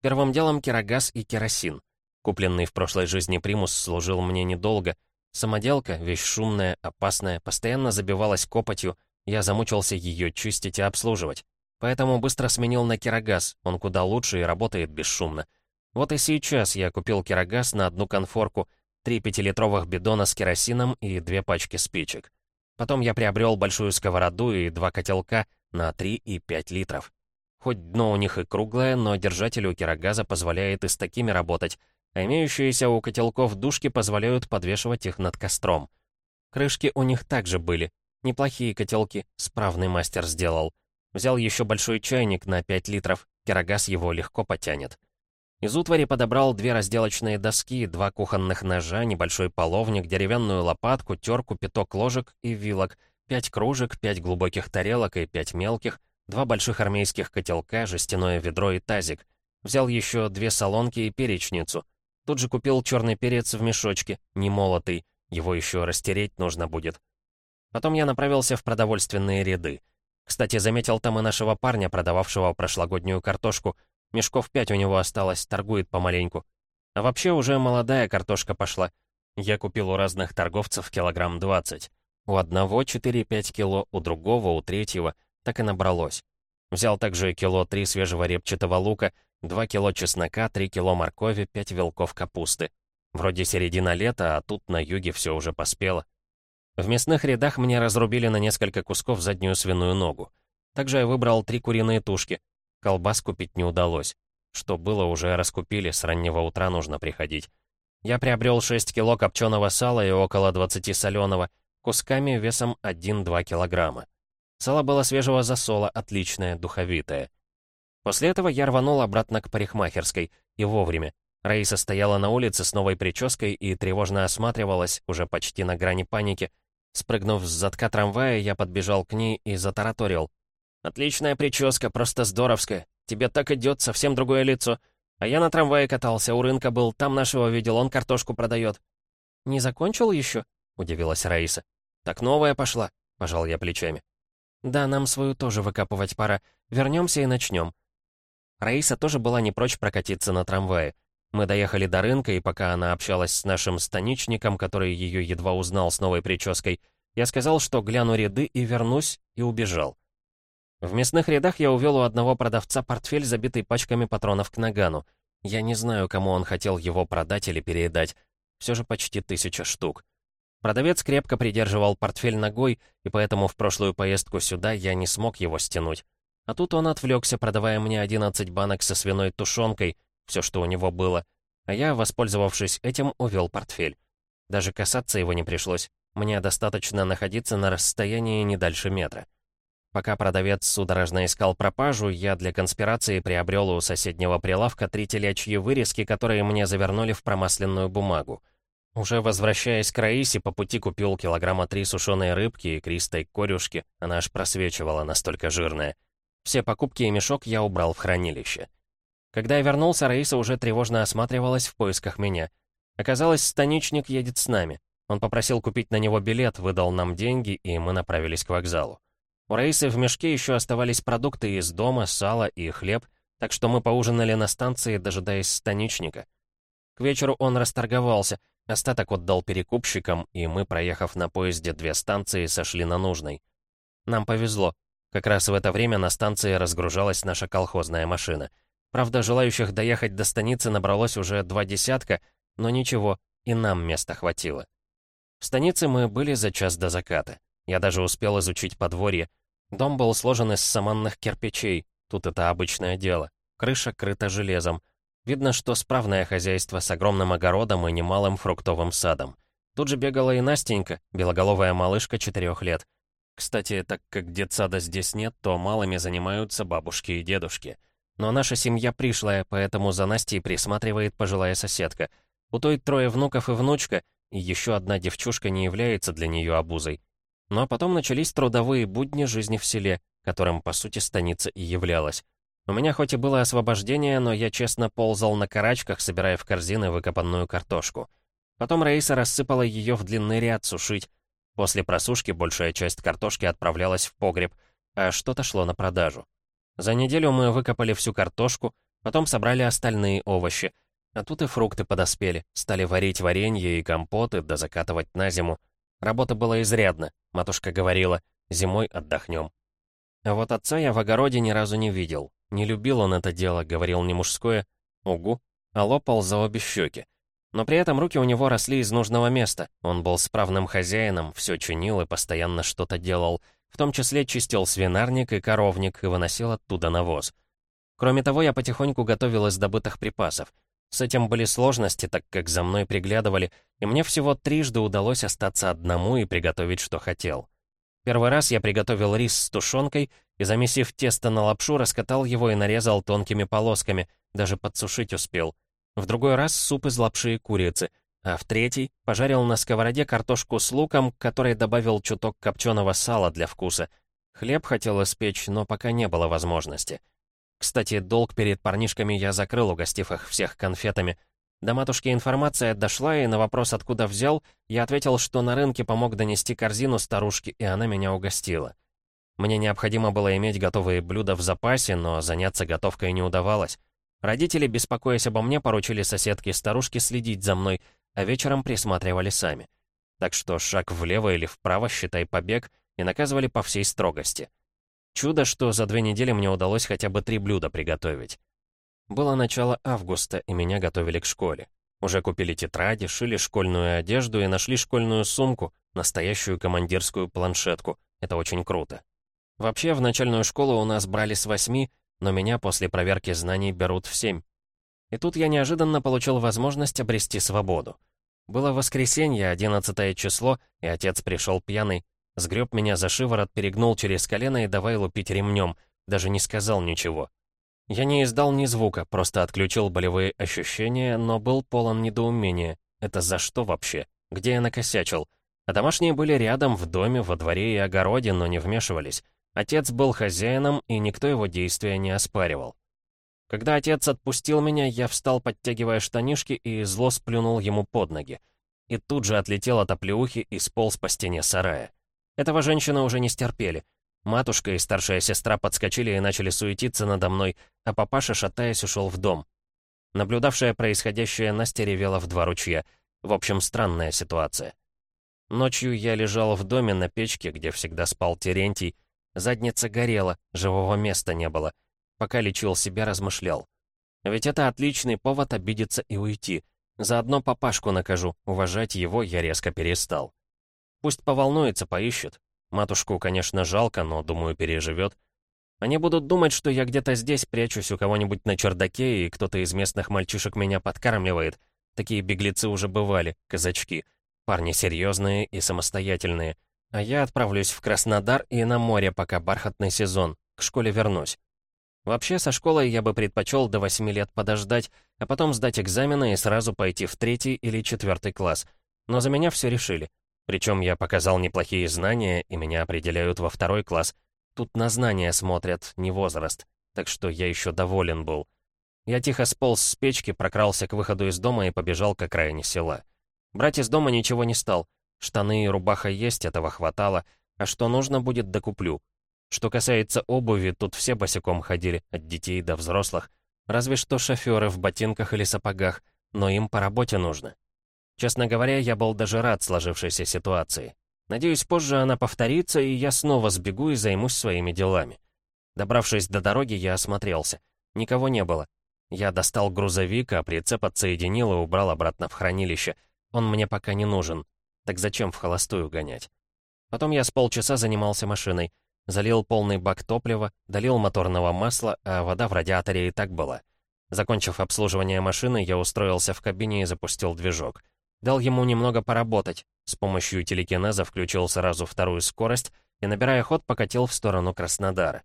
Первым делом керогаз и керосин. Купленный в прошлой жизни примус служил мне недолго — Самоделка, вещь шумная, опасная, постоянно забивалась копотью, я замучился ее чистить и обслуживать. Поэтому быстро сменил на керогаз, он куда лучше и работает бесшумно. Вот и сейчас я купил керогаз на одну конфорку, три пятилитровых бидона с керосином и две пачки спичек. Потом я приобрел большую сковороду и два котелка на 3 и 5 литров. Хоть дно у них и круглое, но держателю керогаза позволяет и с такими работать, а имеющиеся у котелков дужки позволяют подвешивать их над костром. Крышки у них также были. Неплохие котелки, справный мастер сделал. Взял еще большой чайник на 5 литров, керогаз его легко потянет. Из утвари подобрал две разделочные доски, два кухонных ножа, небольшой половник, деревянную лопатку, терку, пяток ложек и вилок, пять кружек, пять глубоких тарелок и пять мелких, два больших армейских котелка, жестяное ведро и тазик. Взял еще две солонки и перечницу. Тут же купил черный перец в мешочке, не молотый, его еще растереть нужно будет. Потом я направился в продовольственные ряды. Кстати, заметил там и нашего парня, продававшего прошлогоднюю картошку. Мешков пять у него осталось, торгует помаленьку. А вообще уже молодая картошка пошла. Я купил у разных торговцев килограмм 20. У одного 4-5 кило, у другого, у третьего. Так и набралось. Взял также кило 3 свежего репчатого лука, 2 кило чеснока, 3 кило моркови, 5 вилков капусты. Вроде середина лета, а тут на юге все уже поспело. В мясных рядах мне разрубили на несколько кусков заднюю свиную ногу. Также я выбрал три куриные тушки. Колбас купить не удалось. Что было, уже раскупили, с раннего утра нужно приходить. Я приобрел 6 кило копченого сала и около 20 соленого, кусками весом 1-2 килограмма. Сало было свежего засола, отличное, духовитое. После этого я рванул обратно к парикмахерской, и вовремя. Раиса стояла на улице с новой прической и тревожно осматривалась, уже почти на грани паники. Спрыгнув с задка трамвая, я подбежал к ней и затараторил. «Отличная прическа, просто здоровская. Тебе так идет, совсем другое лицо. А я на трамвае катался, у рынка был, там нашего видел, он картошку продает». «Не закончил еще?» — удивилась Раиса. «Так новая пошла», — пожал я плечами. «Да, нам свою тоже выкапывать пора. Вернемся и начнем». Раиса тоже была не прочь прокатиться на трамвае. Мы доехали до рынка, и пока она общалась с нашим станичником, который ее едва узнал с новой прической, я сказал, что гляну ряды и вернусь, и убежал. В мясных рядах я увел у одного продавца портфель, забитый пачками патронов к нагану. Я не знаю, кому он хотел его продать или передать. Все же почти тысяча штук. Продавец крепко придерживал портфель ногой, и поэтому в прошлую поездку сюда я не смог его стянуть. А тут он отвлекся, продавая мне 11 банок со свиной тушенкой, все, что у него было, а я, воспользовавшись этим, увел портфель. Даже касаться его не пришлось. Мне достаточно находиться на расстоянии не дальше метра. Пока продавец судорожно искал пропажу, я для конспирации приобрел у соседнего прилавка три телячьи вырезки, которые мне завернули в промасленную бумагу. Уже возвращаясь к Раисе, по пути купил килограмма три сушеной рыбки и кристой корюшки, она аж просвечивала, настолько жирная. Все покупки и мешок я убрал в хранилище. Когда я вернулся, Раиса уже тревожно осматривалась в поисках меня. Оказалось, станичник едет с нами. Он попросил купить на него билет, выдал нам деньги, и мы направились к вокзалу. У Раисы в мешке еще оставались продукты из дома, сало и хлеб, так что мы поужинали на станции, дожидаясь станичника. К вечеру он расторговался, остаток отдал перекупщикам, и мы, проехав на поезде две станции, сошли на нужной. Нам повезло. Как раз в это время на станции разгружалась наша колхозная машина. Правда, желающих доехать до станицы набралось уже два десятка, но ничего, и нам места хватило. В станице мы были за час до заката. Я даже успел изучить подворье. Дом был сложен из саманных кирпичей, тут это обычное дело. Крыша крыта железом. Видно, что справное хозяйство с огромным огородом и немалым фруктовым садом. Тут же бегала и Настенька, белоголовая малышка четырех лет. Кстати, так как детсада здесь нет, то малыми занимаются бабушки и дедушки. Но наша семья пришлая, поэтому за Настей присматривает пожилая соседка. У той трое внуков и внучка, и еще одна девчушка не является для нее обузой. Ну а потом начались трудовые будни жизни в селе, которым, по сути, станица и являлась. У меня хоть и было освобождение, но я честно ползал на карачках, собирая в корзины выкопанную картошку. Потом Раиса рассыпала ее в длинный ряд сушить. После просушки большая часть картошки отправлялась в погреб, а что-то шло на продажу. За неделю мы выкопали всю картошку, потом собрали остальные овощи. А тут и фрукты подоспели, стали варить варенье и компоты, да закатывать на зиму. Работы было изрядно. Матушка говорила, зимой отдохнем. А вот отца я в огороде ни разу не видел. Не любил он это дело, говорил не мужское. Угу. А лопал за обе щеки. Но при этом руки у него росли из нужного места. Он был справным хозяином, все чинил и постоянно что-то делал. В том числе чистил свинарник и коровник и выносил оттуда навоз. Кроме того, я потихоньку готовил из добытых припасов. С этим были сложности, так как за мной приглядывали, и мне всего трижды удалось остаться одному и приготовить, что хотел. Первый раз я приготовил рис с тушенкой и, замесив тесто на лапшу, раскатал его и нарезал тонкими полосками, даже подсушить успел. В другой раз суп из лапши и курицы, а в третий пожарил на сковороде картошку с луком, к которой добавил чуток копченого сала для вкуса. Хлеб хотел испечь, но пока не было возможности. Кстати, долг перед парнишками я закрыл, угостив их всех конфетами. До матушки информация дошла, и на вопрос, откуда взял, я ответил, что на рынке помог донести корзину старушке, и она меня угостила. Мне необходимо было иметь готовые блюда в запасе, но заняться готовкой не удавалось. Родители, беспокоясь обо мне, поручили соседке старушке следить за мной, а вечером присматривали сами. Так что шаг влево или вправо, считай побег, и наказывали по всей строгости. Чудо, что за две недели мне удалось хотя бы три блюда приготовить. Было начало августа, и меня готовили к школе. Уже купили тетради, шили школьную одежду и нашли школьную сумку, настоящую командирскую планшетку. Это очень круто. Вообще, в начальную школу у нас брали с восьми, но меня после проверки знаний берут в семь. И тут я неожиданно получил возможность обрести свободу. Было воскресенье, одиннадцатое число, и отец пришел пьяный. Сгреб меня за шиворот, перегнул через колено и давай лупить ремнем. Даже не сказал ничего. Я не издал ни звука, просто отключил болевые ощущения, но был полон недоумения. Это за что вообще? Где я накосячил? А домашние были рядом, в доме, во дворе и огороде, но не вмешивались. Отец был хозяином, и никто его действия не оспаривал. Когда отец отпустил меня, я встал, подтягивая штанишки, и зло сплюнул ему под ноги. И тут же отлетел от оплеухи и сполз по стене сарая. Этого женщины уже не стерпели. Матушка и старшая сестра подскочили и начали суетиться надо мной, а папаша, шатаясь, ушел в дом. Наблюдавшая происходящее Настя ревела в два ручья. В общем, странная ситуация. Ночью я лежал в доме на печке, где всегда спал Терентий. Задница горела, живого места не было. Пока лечил себя, размышлял. Ведь это отличный повод обидеться и уйти. Заодно папашку накажу, уважать его я резко перестал. Пусть поволнуется, поищет. Матушку, конечно, жалко, но, думаю, переживет. Они будут думать, что я где-то здесь прячусь у кого-нибудь на чердаке, и кто-то из местных мальчишек меня подкармливает. Такие беглецы уже бывали, казачки. Парни серьезные и самостоятельные. А я отправлюсь в Краснодар и на море, пока бархатный сезон. К школе вернусь. Вообще, со школой я бы предпочел до 8 лет подождать, а потом сдать экзамены и сразу пойти в третий или четвертый класс. Но за меня все решили. Причем я показал неплохие знания, и меня определяют во второй класс. Тут на знания смотрят, не возраст. Так что я еще доволен был. Я тихо сполз с печки, прокрался к выходу из дома и побежал к окраине села. Брать из дома ничего не стал. Штаны и рубаха есть, этого хватало. А что нужно будет, докуплю. Что касается обуви, тут все босиком ходили, от детей до взрослых. Разве что шоферы в ботинках или сапогах, но им по работе нужно. Честно говоря, я был даже рад сложившейся ситуации. Надеюсь, позже она повторится, и я снова сбегу и займусь своими делами. Добравшись до дороги, я осмотрелся. Никого не было. Я достал грузовик, а прицеп отсоединил и убрал обратно в хранилище. Он мне пока не нужен. Так зачем в холостую гонять? Потом я с полчаса занимался машиной. Залил полный бак топлива, долил моторного масла, а вода в радиаторе и так была. Закончив обслуживание машины, я устроился в кабине и запустил движок. Дал ему немного поработать. С помощью телекинеза включил сразу вторую скорость и, набирая ход, покатил в сторону Краснодара.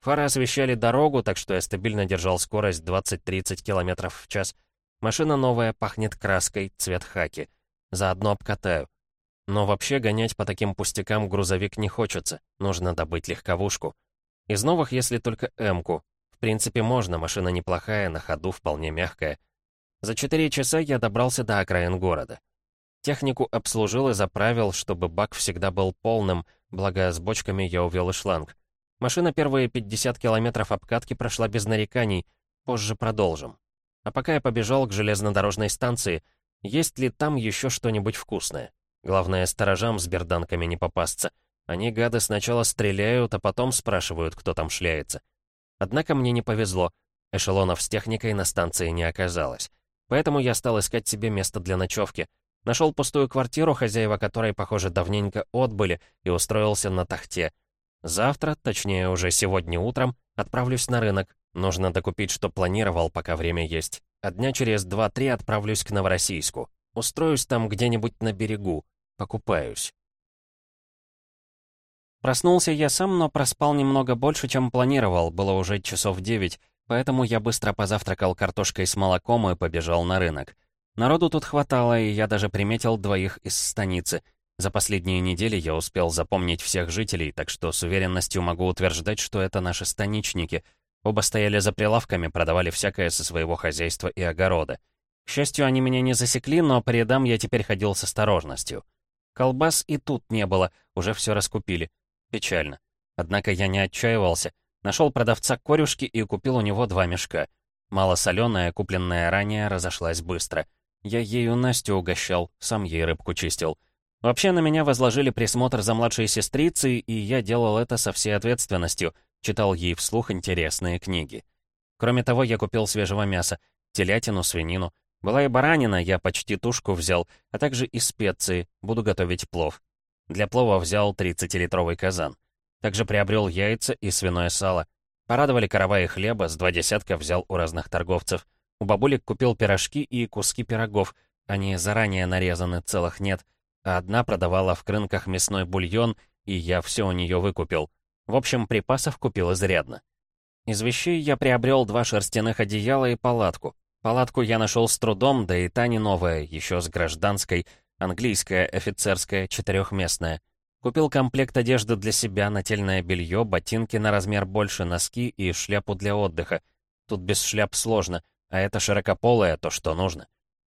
Фары освещали дорогу, так что я стабильно держал скорость 20-30 км в час. Машина новая, пахнет краской, цвет хаки. Заодно обкатаю. Но вообще гонять по таким пустякам грузовик не хочется, нужно добыть легковушку. Из новых, если только М-ку. В принципе, можно, машина неплохая, на ходу вполне мягкая. За четыре часа я добрался до окраин города. Технику обслужил и заправил, чтобы бак всегда был полным, благо с бочками я увел и шланг. Машина первые 50 километров обкатки прошла без нареканий, позже продолжим. А пока я побежал к железнодорожной станции, есть ли там еще что-нибудь вкусное? Главное, сторожам с берданками не попасться. Они, гады, сначала стреляют, а потом спрашивают, кто там шляется. Однако мне не повезло. Эшелонов с техникой на станции не оказалось. Поэтому я стал искать себе место для ночевки. Нашел пустую квартиру, хозяева которой, похоже, давненько отбыли, и устроился на тахте. Завтра, точнее уже сегодня утром, отправлюсь на рынок. Нужно докупить, что планировал, пока время есть. А дня через два-три отправлюсь к Новороссийску. Устроюсь там где-нибудь на берегу. Покупаюсь. Проснулся я сам, но проспал немного больше, чем планировал, было уже часов девять, поэтому я быстро позавтракал картошкой с молоком и побежал на рынок. Народу тут хватало, и я даже приметил двоих из станицы. За последние недели я успел запомнить всех жителей, так что с уверенностью могу утверждать, что это наши станичники. Оба стояли за прилавками, продавали всякое со своего хозяйства и огорода. К счастью, они меня не засекли, но по рядам я теперь ходил с осторожностью. Колбас и тут не было, уже все раскупили. Печально. Однако я не отчаивался. Нашел продавца корюшки и купил у него два мешка. Малосоленая, купленная ранее, разошлась быстро. Я ею Настю угощал, сам ей рыбку чистил. Вообще на меня возложили присмотр за младшей сестрицей, и я делал это со всей ответственностью, читал ей вслух интересные книги. Кроме того, я купил свежего мяса, телятину, свинину, была и баранина, я почти тушку взял, а также и специи, буду готовить плов. Для плова взял 30-литровый казан. Также приобрел яйца и свиное сало. Порадовали караваи хлеба, с два десятка взял у разных торговцев. У бабулек купил пирожки и куски пирогов. Они заранее нарезаны, целых нет. А одна продавала в крынках мясной бульон, и я все у нее выкупил. В общем, припасов купил изрядно. Из вещей я приобрел два шерстяных одеяла и палатку. Палатку я нашел с трудом, да и та не новая, еще с гражданской, английская, офицерская, четырехместная. Купил комплект одежды для себя, нательное белье, ботинки на размер больше, носки и шляпу для отдыха. Тут без шляп сложно, а это широкополая, то что нужно.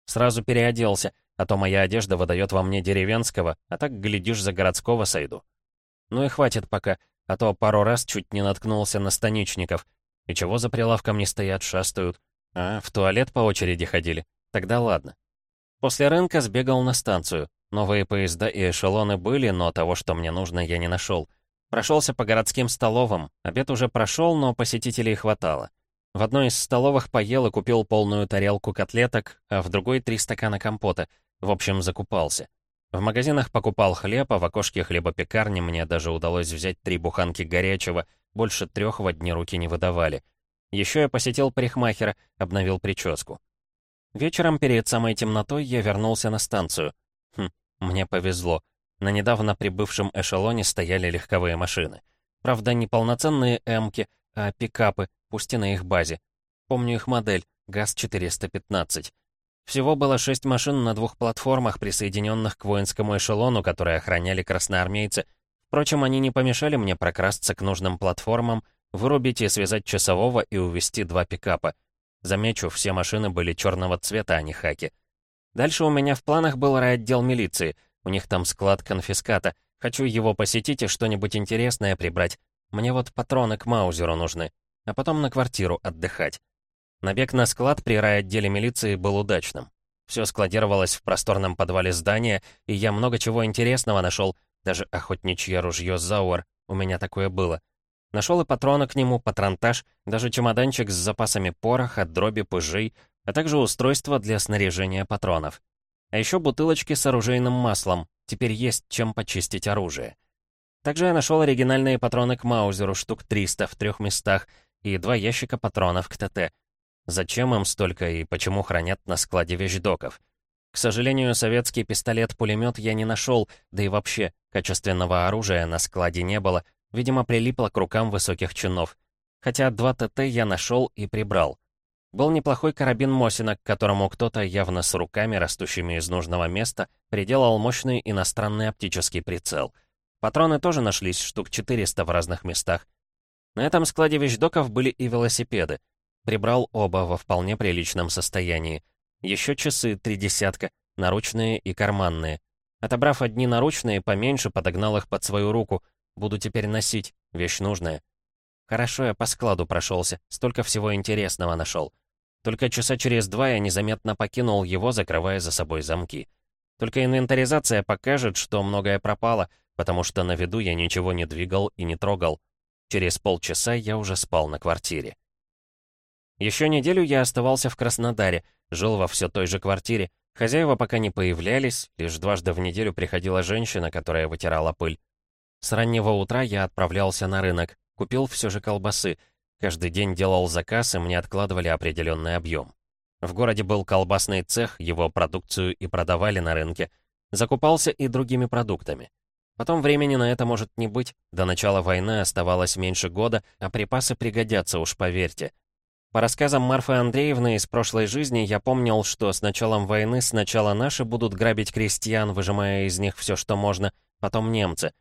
Сразу переоделся, а то моя одежда выдает во мне деревенского, а так, глядишь, за городского сойду. Ну и хватит пока, а то пару раз чуть не наткнулся на станичников. И чего за прилавком не стоят, шастают? А, в туалет по очереди ходили. Тогда ладно. После рынка сбегал на станцию. Новые поезда и эшелоны были, но того, что мне нужно, я не нашел. Прошелся по городским столовым. Обед уже прошел, но посетителей хватало. В одной из столовых поел и купил полную тарелку котлеток, а в другой три стакана компота. В общем, закупался. В магазинах покупал хлеб, а в окошке хлебопекарни мне даже удалось взять три буханки горячего, больше трех в одни руки не выдавали. Еще я посетил парикмахера, обновил прическу. Вечером перед самой темнотой я вернулся на станцию. Мне повезло. На недавно прибывшем эшелоне стояли легковые машины. Правда, не полноценные «Эмки», а пикапы, пусть и на их базе. Помню их модель, ГАЗ-415. Всего было шесть машин на двух платформах, присоединенных к воинскому эшелону, которые охраняли красноармейцы. Впрочем, они не помешали мне прокрасться к нужным платформам, вырубить и связать часового и увести два пикапа. Замечу, все машины были черного цвета, а не хаки. Дальше у меня в планах был райотдел милиции. У них там склад конфиската. Хочу его посетить и что-нибудь интересное прибрать. Мне вот патроны к Маузеру нужны. А потом на квартиру отдыхать. Набег на склад при райотделе милиции был удачным. Все складировалось в просторном подвале здания, и я много чего интересного нашел, даже охотничье ружье Зауэр, у меня такое было. Нашел и патроны к нему, патронтаж, даже чемоданчик с запасами пороха, дроби, пыжей, а также устройство для снаряжения патронов. А еще бутылочки с оружейным маслом, теперь есть чем почистить оружие. Также я нашел оригинальные патроны к Маузеру, штук 300 в трех местах, и два ящика патронов к ТТ. Зачем им столько и почему хранят на складе вещдоков? К сожалению, советский пистолет-пулемет я не нашел, да и вообще, качественного оружия на складе не было, видимо, прилипло к рукам высоких чинов. Хотя два ТТ я нашел и прибрал. Был неплохой карабин Мосина, к которому кто-то явно с руками, растущими из нужного места, приделал мощный иностранный оптический прицел. Патроны тоже нашлись, штук 400 в разных местах. На этом складе вещдоков были и велосипеды. Прибрал оба во вполне приличном состоянии. Еще часы три десятка, наручные и карманные. Отобрав одни наручные, поменьше подогнал их под свою руку. Буду теперь носить, вещь нужная. Хорошо я по складу прошелся, столько всего интересного нашел. Только часа через два я незаметно покинул его, закрывая за собой замки. Только инвентаризация покажет, что многое пропало, потому что на виду я ничего не двигал и не трогал. Через полчаса я уже спал на квартире. Еще неделю я оставался в Краснодаре, жил во все той же квартире. Хозяева пока не появлялись, лишь дважды в неделю приходила женщина, которая вытирала пыль. С раннего утра я отправлялся на рынок, купил все же колбасы. Каждый день делал заказ, и мне откладывали определенный объем. В городе был колбасный цех, его продукцию и продавали на рынке. Закупался и другими продуктами. Потом времени на это может не быть, до начала войны оставалось меньше года, а припасы пригодятся, уж поверьте. По рассказам Марфы Андреевны из прошлой жизни я помнил, что с началом войны сначала наши будут грабить крестьян, выжимая из них все, что можно, потом немцы.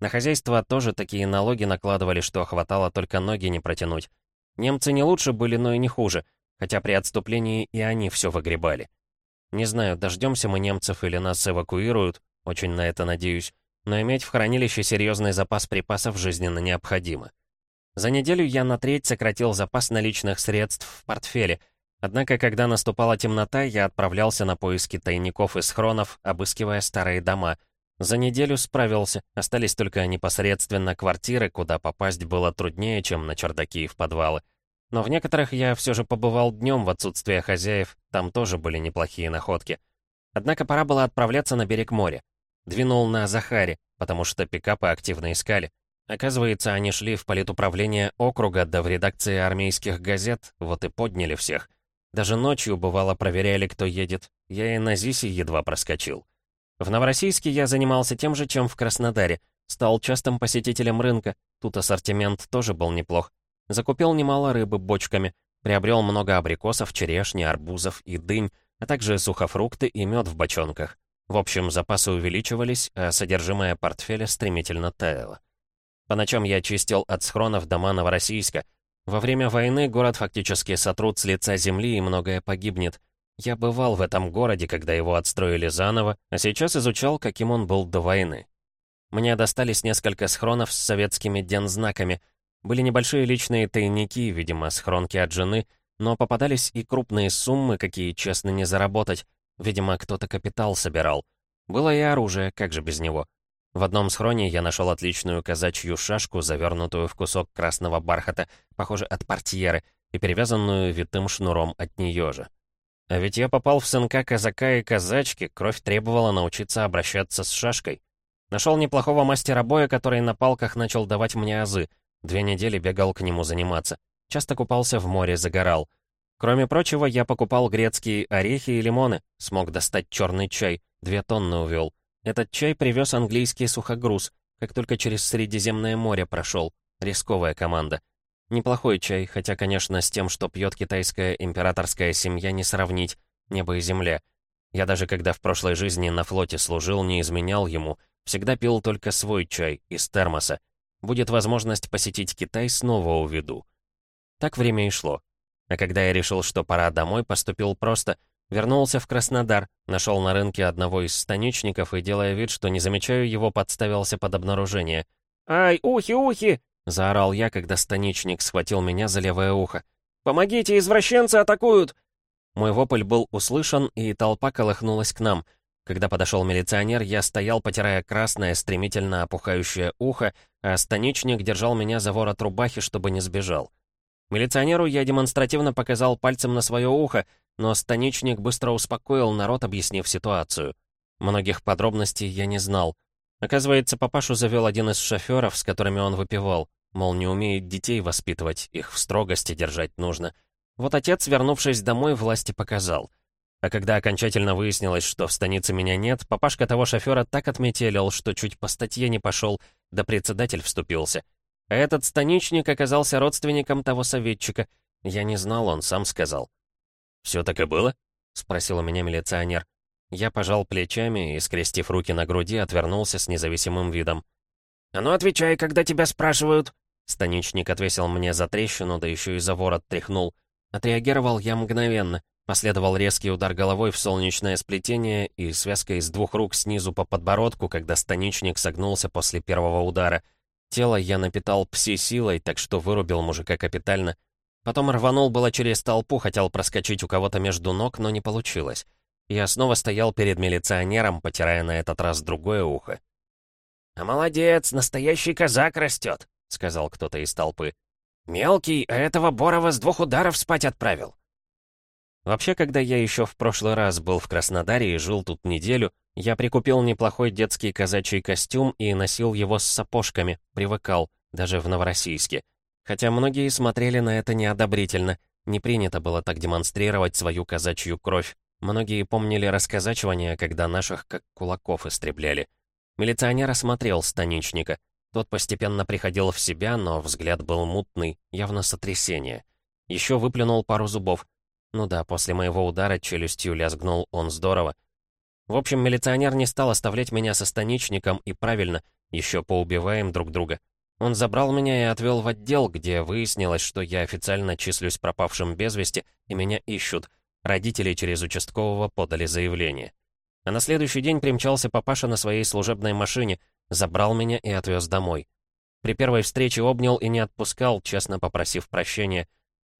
На хозяйство тоже такие налоги накладывали, что хватало только ноги не протянуть. Немцы не лучше были, но и не хуже, хотя при отступлении и они все выгребали. Не знаю, дождемся мы немцев или нас эвакуируют, очень на это надеюсь, но иметь в хранилище серьезный запас припасов жизненно необходимо. За неделю я на треть сократил запас наличных средств в портфеле. Однако, когда наступала темнота, я отправлялся на поиски тайников и схронов, обыскивая старые дома. За неделю справился, остались только непосредственно квартиры, куда попасть было труднее, чем на чердаки и в подвалы. Но в некоторых я все же побывал днем в отсутствие хозяев, там тоже были неплохие находки. Однако пора было отправляться на берег моря. Двинул на Захаре, потому что пикапы активно искали. Оказывается, они шли в политуправление округа, да в редакции армейских газет, вот и подняли всех. Даже ночью, бывало, проверяли, кто едет. Я и на ЗИСе едва проскочил. В Новороссийске я занимался тем же, чем в Краснодаре. Стал частым посетителем рынка, тут ассортимент тоже был неплох. Закупил немало рыбы бочками, приобрел много абрикосов, черешни, арбузов и дынь, а также сухофрукты и мед в бочонках. В общем, запасы увеличивались, а содержимое портфеля стремительно таяло. По ночам я чистил от схронов дома Новороссийска. Во время войны город фактически сотрут с лица земли и многое погибнет. Я бывал в этом городе, когда его отстроили заново, а сейчас изучал, каким он был до войны. Мне достались несколько схронов с советскими дензнаками. Были небольшие личные тайники, видимо, схронки от жены, но попадались и крупные суммы, какие честно не заработать. Видимо, кто-то капитал собирал. Было и оружие, как же без него. В одном схроне я нашел отличную казачью шашку, завернутую в кусок красного бархата, похоже, от портьеры, и перевязанную витым шнуром от нее же. А ведь я попал в сынка казака и казачки, кровь требовала научиться обращаться с шашкой. Нашел неплохого мастера боя, который на палках начал давать мне азы. Две недели бегал к нему заниматься. Часто купался в море, загорал. Кроме прочего, я покупал грецкие орехи и лимоны, смог достать черный чай, две тонны увел. Этот чай привез английский сухогруз, как только через Средиземное море прошел. Рисковая команда. Неплохой чай, хотя, конечно, с тем, что пьет китайская императорская семья, не сравнить. Небо и земля. Я даже когда в прошлой жизни на флоте служил, не изменял ему. Всегда пил только свой чай, из термоса. Будет возможность посетить Китай, снова уведу. Так время и шло. А когда я решил, что пора домой, поступил просто — Вернулся в Краснодар, нашел на рынке одного из станичников и, делая вид, что не замечаю его, подставился под обнаружение. «Ай, ухи, ухи!» — заорал я, когда станичник схватил меня за левое ухо. «Помогите, извращенцы атакуют!» Мой вопль был услышан, и толпа колыхнулась к нам. Когда подошел милиционер, я стоял, потирая красное, стремительно опухающее ухо, а станичник держал меня за ворот рубахи, чтобы не сбежал. Милиционеру я демонстративно показал пальцем на свое ухо, но станичник быстро успокоил народ, объяснив ситуацию. Многих подробностей я не знал. Оказывается, папашу завел один из шоферов, с которыми он выпивал. Мол, не умеет детей воспитывать, их в строгости держать нужно. Вот отец, вернувшись домой, власти показал. А когда окончательно выяснилось, что в станице меня нет, папашка того шофера так отметелил, что чуть по статье не пошел, да председатель вступился. А этот станичник оказался родственником того советчика. Я не знал, он сам сказал. «Все так и было?» — спросил у меня милиционер. Я пожал плечами и, скрестив руки на груди, отвернулся с независимым видом. «А ну отвечай, когда тебя спрашивают!» Станичник отвесил мне за трещину, да еще и за ворот тряхнул. Отреагировал я мгновенно. Последовал резкий удар головой в солнечное сплетение и связка из двух рук снизу по подбородку, когда станичник согнулся после первого удара. Тело я напитал пси-силой, так что вырубил мужика капитально. Потом рванул было через толпу, хотел проскочить у кого-то между ног, но не получилось. Я снова стоял перед милиционером, потирая на этот раз другое ухо. «А молодец, настоящий казак растет», — сказал кто-то из толпы. «Мелкий, а этого Борова с двух ударов спать отправил». Вообще, когда я еще в прошлый раз был в Краснодаре и жил тут неделю, я прикупил неплохой детский казачий костюм и носил его с сапожками, привыкал, даже в Новороссийске. Хотя многие смотрели на это неодобрительно. Не принято было так демонстрировать свою казачью кровь. Многие помнили расказачивание, когда наших как кулаков истребляли. Милиционер осмотрел станичника. Тот постепенно приходил в себя, но взгляд был мутный, явно сотрясение. Еще выплюнул пару зубов. Ну да, после моего удара челюстью лязгнул он здорово. В общем, милиционер не стал оставлять меня со станичником, и правильно, еще поубиваем друг друга. Он забрал меня и отвел в отдел, где выяснилось, что я официально числюсь пропавшим без вести, и меня ищут. Родители через участкового подали заявление. А на следующий день примчался папаша на своей служебной машине, забрал меня и отвез домой. При первой встрече обнял и не отпускал, честно попросив прощения.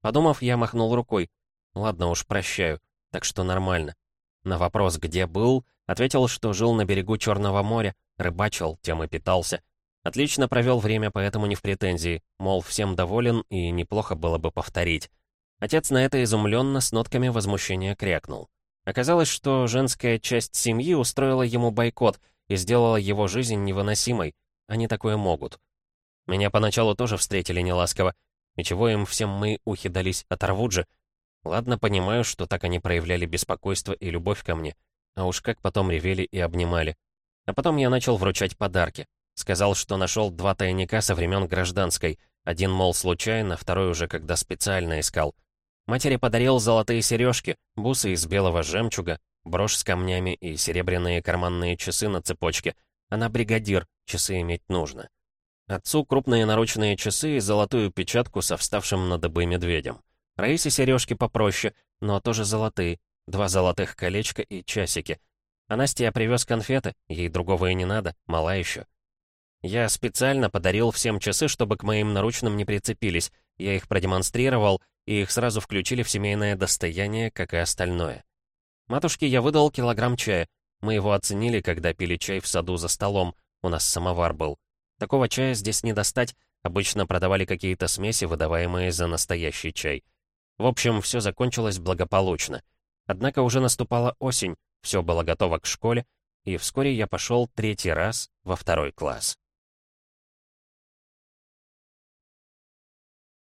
Подумав, я махнул рукой. Ладно уж, прощаю, так что нормально. На вопрос, где был, ответил, что жил на берегу Черного моря, рыбачил, тем и питался. Отлично провел время, поэтому не в претензии, мол, всем доволен и неплохо было бы повторить. Отец на это изумленно с нотками возмущения крякнул. Оказалось, что женская часть семьи устроила ему бойкот и сделала его жизнь невыносимой. Они такое могут. Меня поначалу тоже встретили неласково. И чего им всем мы ухи дались, оторвут же. Ладно, понимаю, что так они проявляли беспокойство и любовь ко мне. А уж как потом ревели и обнимали. А потом я начал вручать подарки. Сказал, что нашел два тайника со времен гражданской. Один, мол, случайно, второй уже когда специально искал. Матери подарил золотые сережки, бусы из белого жемчуга, брошь с камнями и серебряные карманные часы на цепочке. Она бригадир, часы иметь нужно. Отцу крупные наручные часы и золотую печатку со вставшим на дыбы медведем. Раисе сережки попроще, но тоже золотые. Два золотых колечка и часики. А Насте я привез конфеты, ей другого и не надо, мала еще. Я специально подарил всем часы, чтобы к моим наручным не прицепились. Я их продемонстрировал, и их сразу включили в семейное достояние, как и остальное. Матушке я выдал килограмм чая. Мы его оценили, когда пили чай в саду за столом. У нас самовар был. Такого чая здесь не достать. Обычно продавали какие-то смеси, выдаваемые за настоящий чай. В общем, все закончилось благополучно. Однако уже наступала осень, все было готово к школе, и вскоре я пошел третий раз во второй класс.